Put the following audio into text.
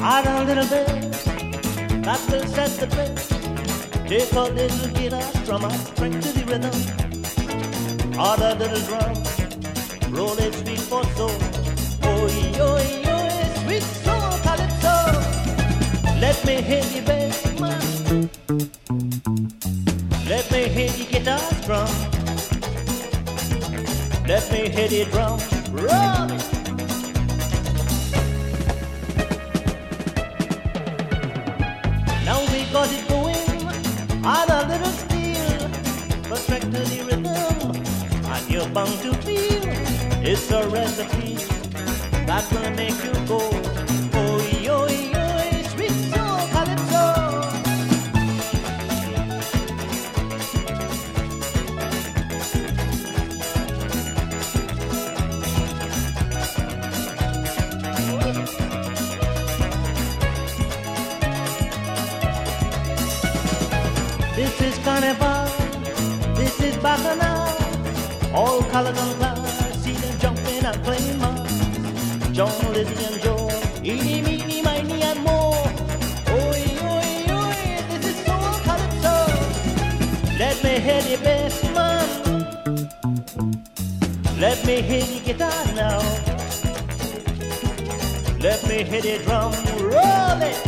Add a little bit, that will set the pace. Take a little guitar strum and strength to the rhythm. Add a little drum, roll it sweet for soul. Oi, oi, oi, sweet soul calypso. Let me hear the bass, man. Let me hear the guitar strum. Let me hear the drum. Roll it. Steel, perfect to the rhythm, and you're bound to feel it's a recipe that will make carnival, this is bacchanal. All colors and class, see them jumping and playing mas. John, Lizzie and Joe, eeny, meeny, miny and more. Oi, oi, oi, this is soul calypso. Let me hear the bass man. Let me hear the guitar now. Let me hear the drum roll it.